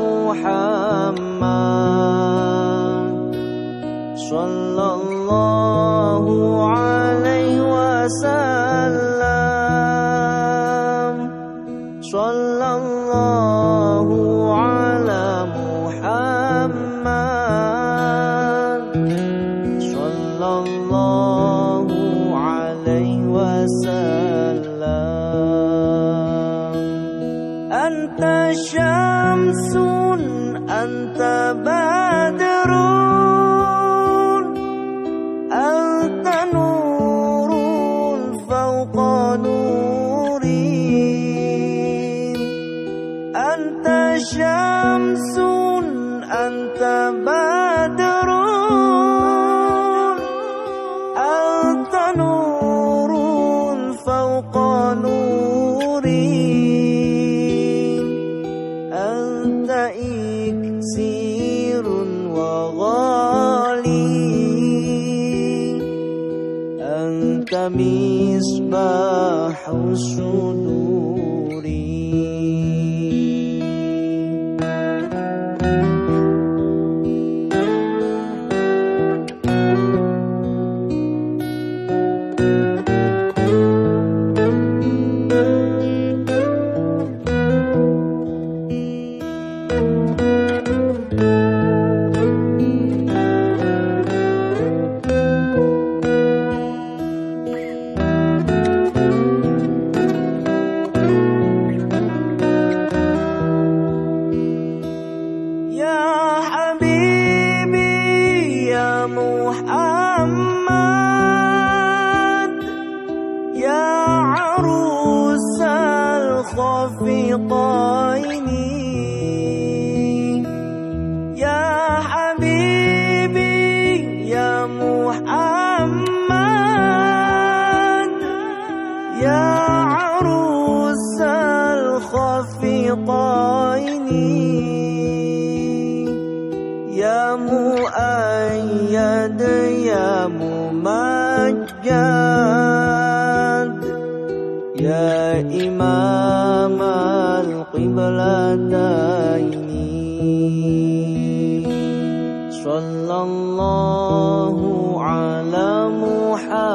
محمد صلى الله soon. أمام القبلتين. صلى الله على محمد.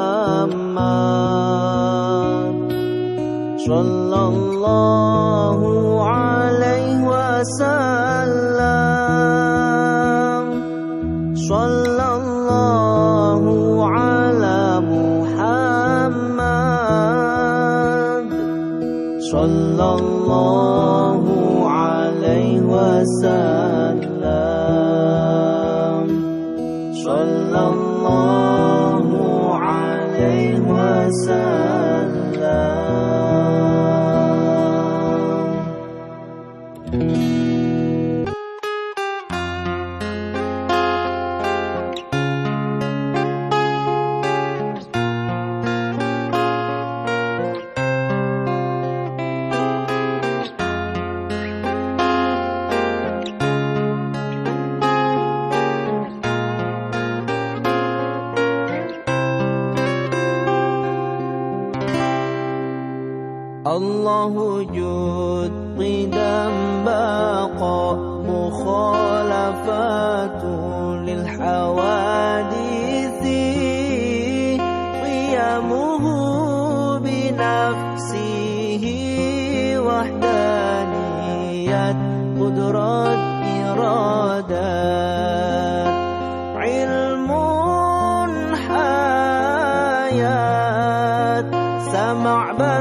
صلى الله عليه وسلم. الله عليه وسلم. الله جود قدم باقى مخالفات للحوادث. قيامه بنفسه وحده.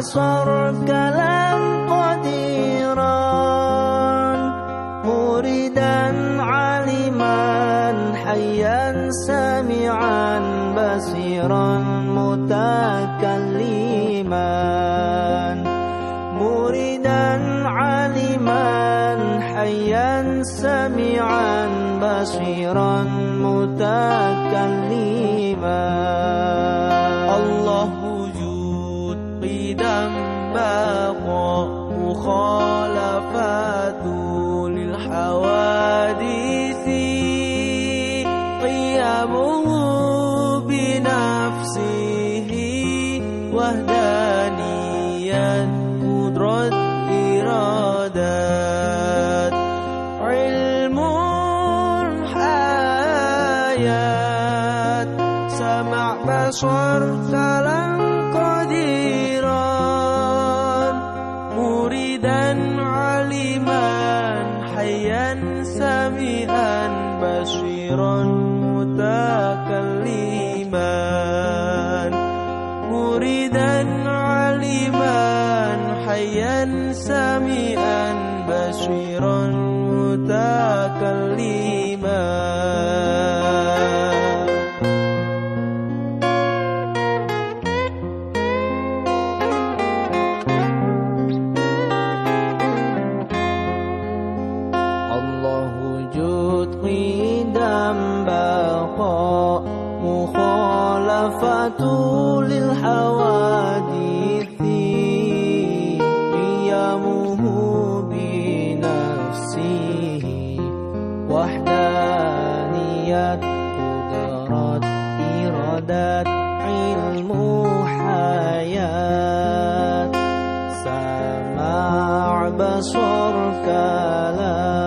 بصر كلام قديرا مريدا علما حيا سامعا بصيرا متكلما. مريدا علما حيا سامعا بصيرا متكلما. الوفاة للحوادث. قيامه بنفسه وهدانيا إرادات علم Believe. ودات علم حياة سمع بصر كلام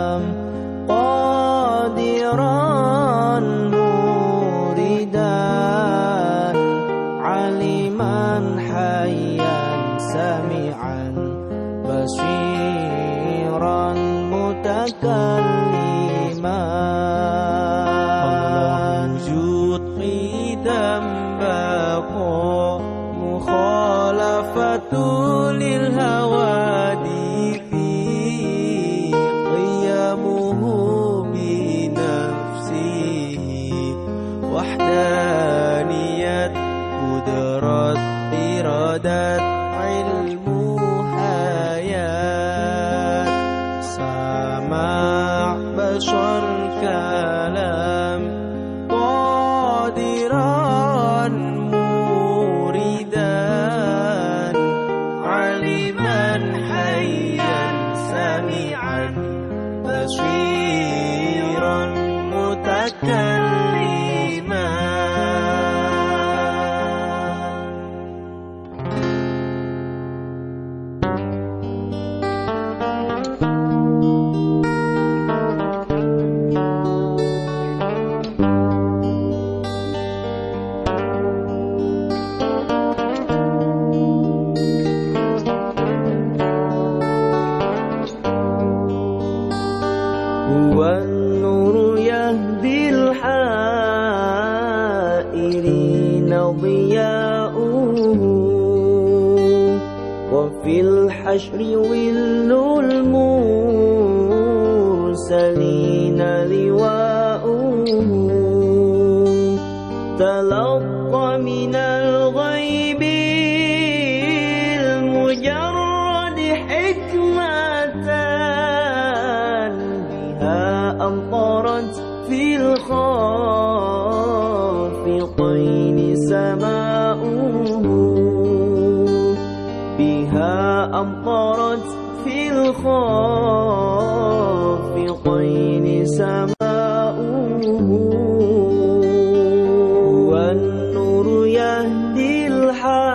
هو النور يهدي الحائرين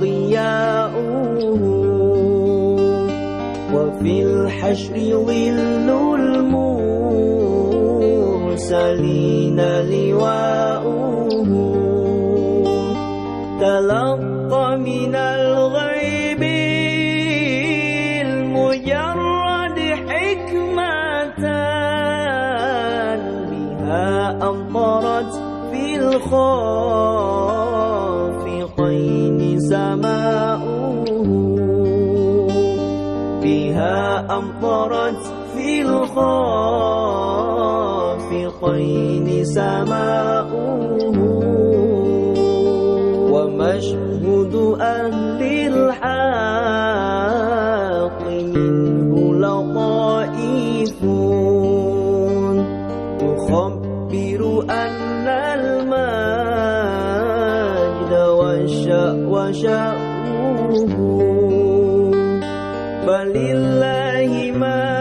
ضياؤه وفي الحشر ظل المرسلين لواء. خافقين سماؤه بها أمطرت في الخافقين سماؤه ومشهد أهل lillahi ma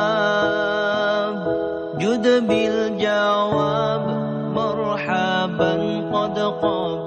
الأعتاب جد بالجواب مرحبا قد قبلنا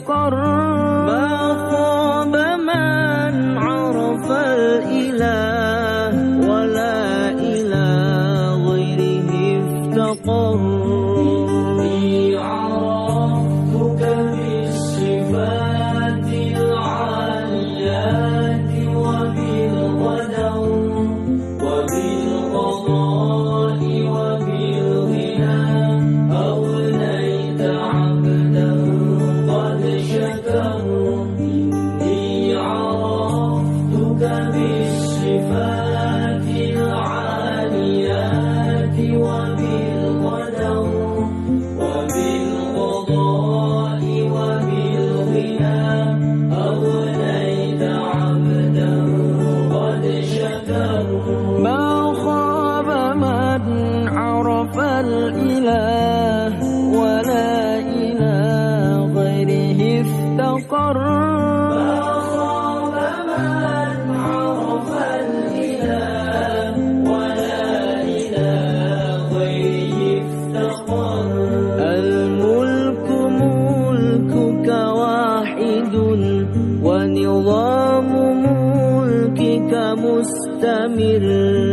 licor. فالحب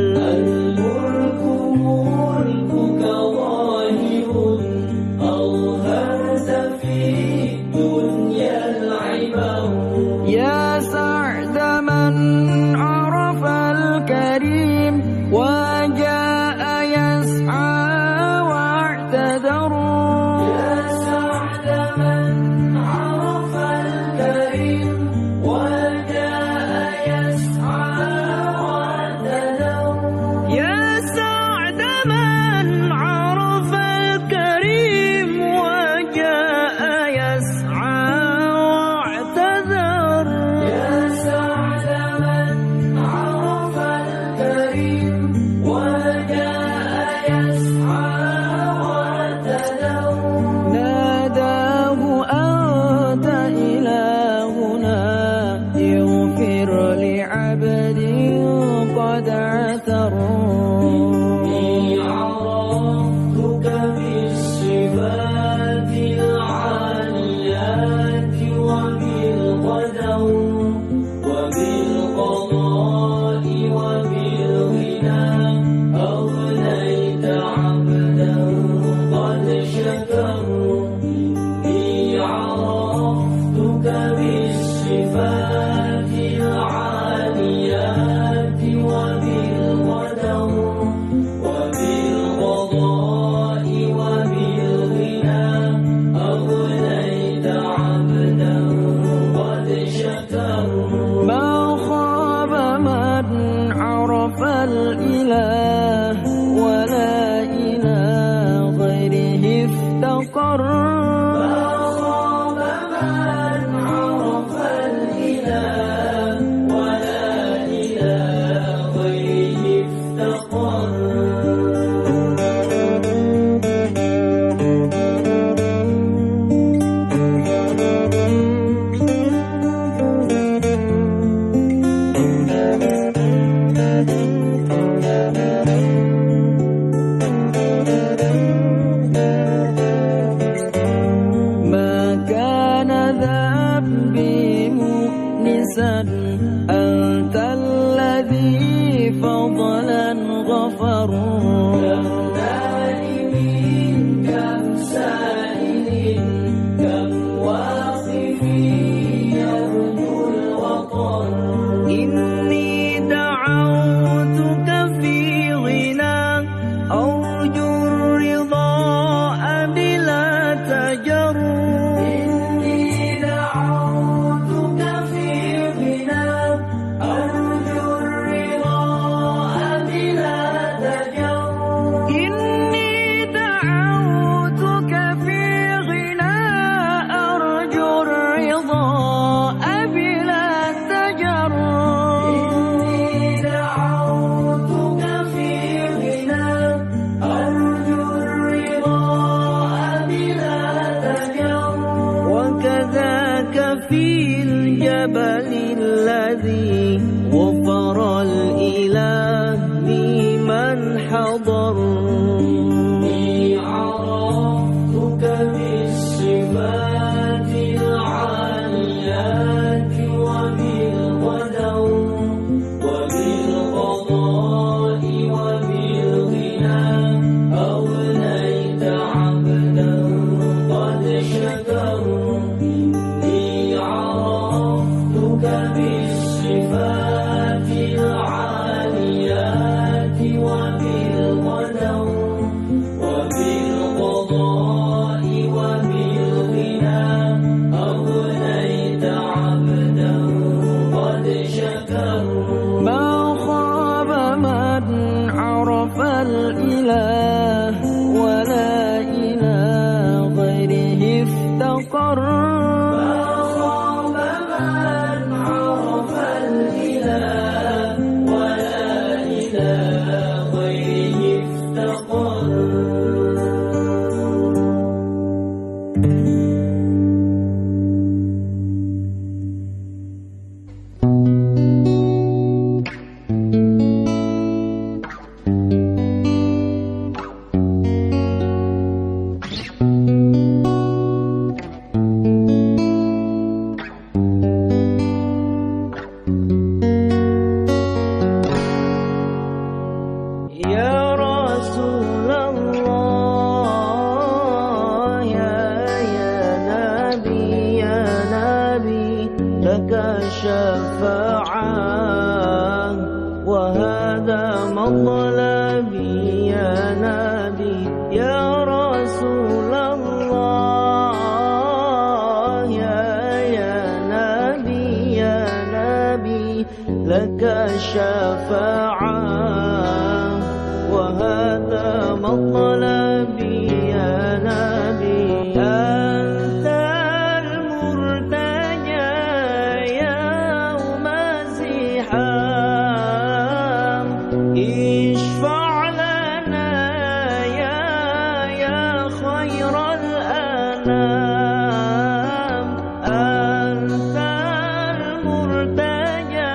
لمن berbahaya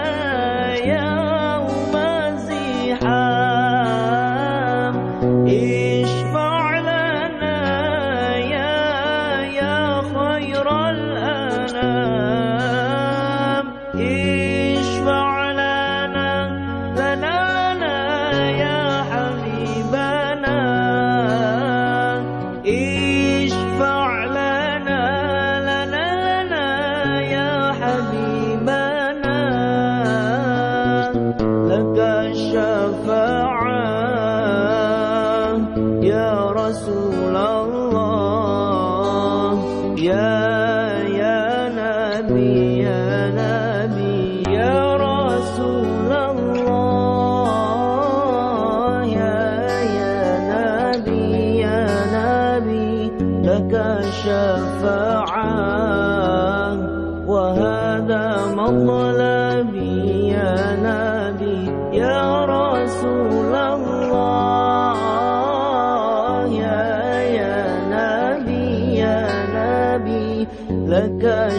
yang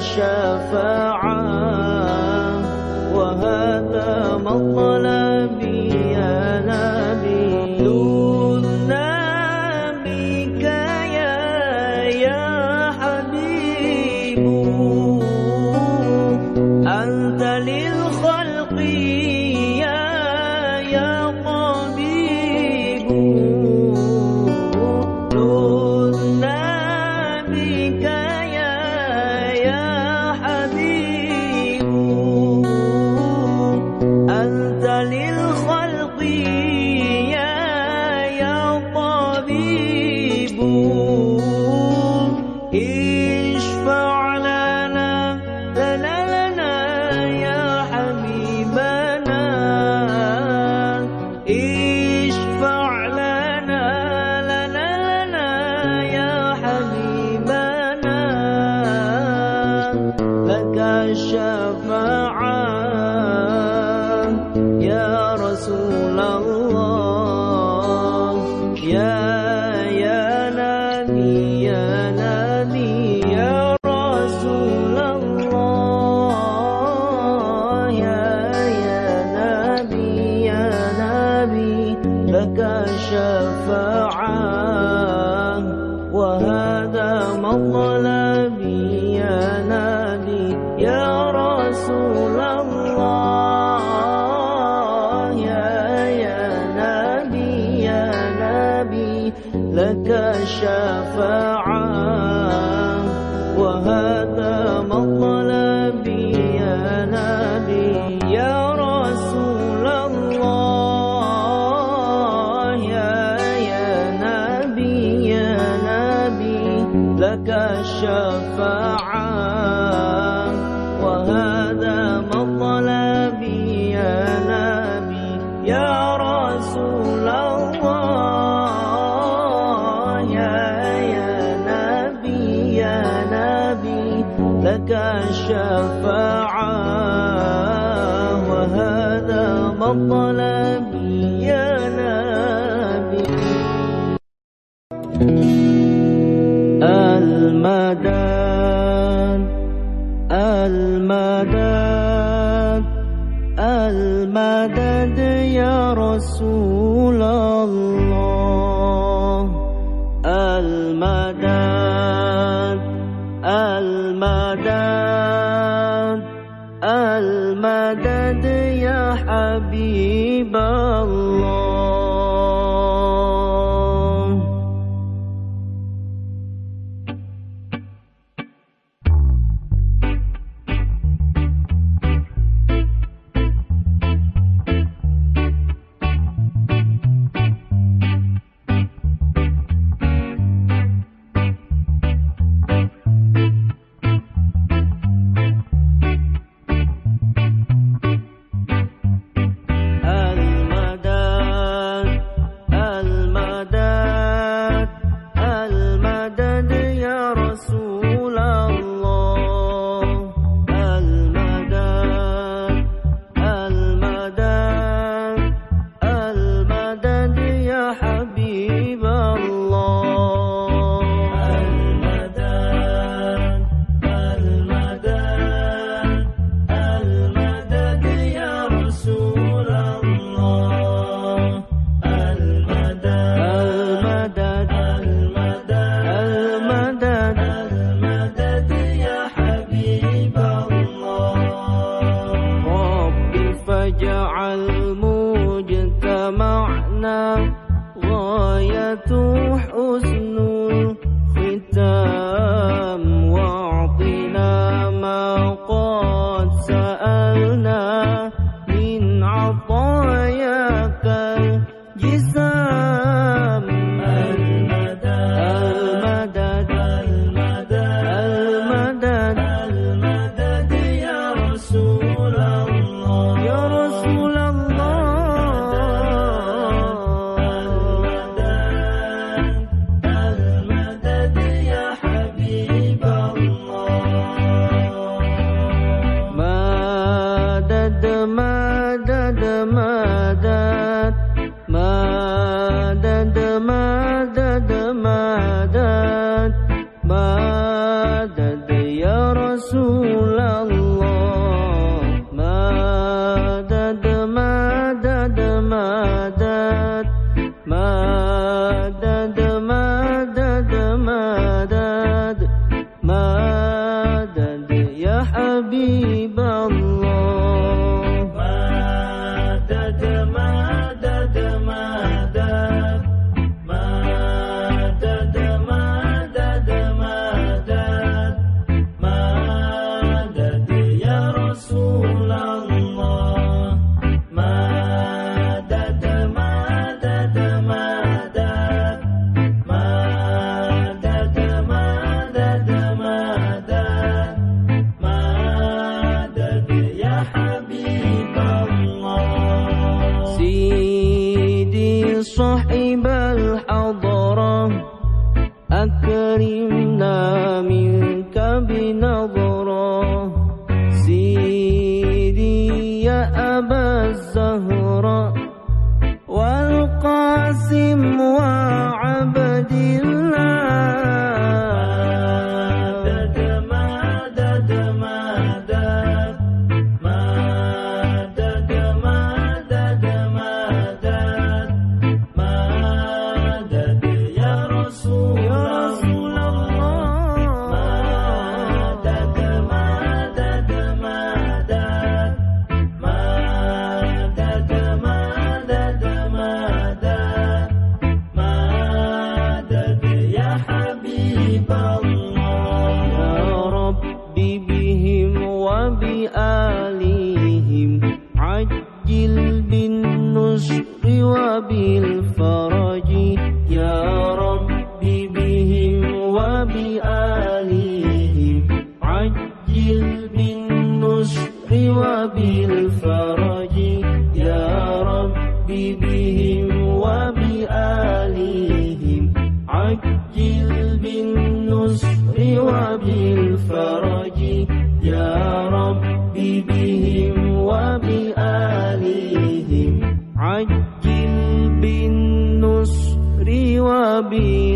الشفاعة وهذا مطلبي المدد المدد المدد يا رسول الله. ونور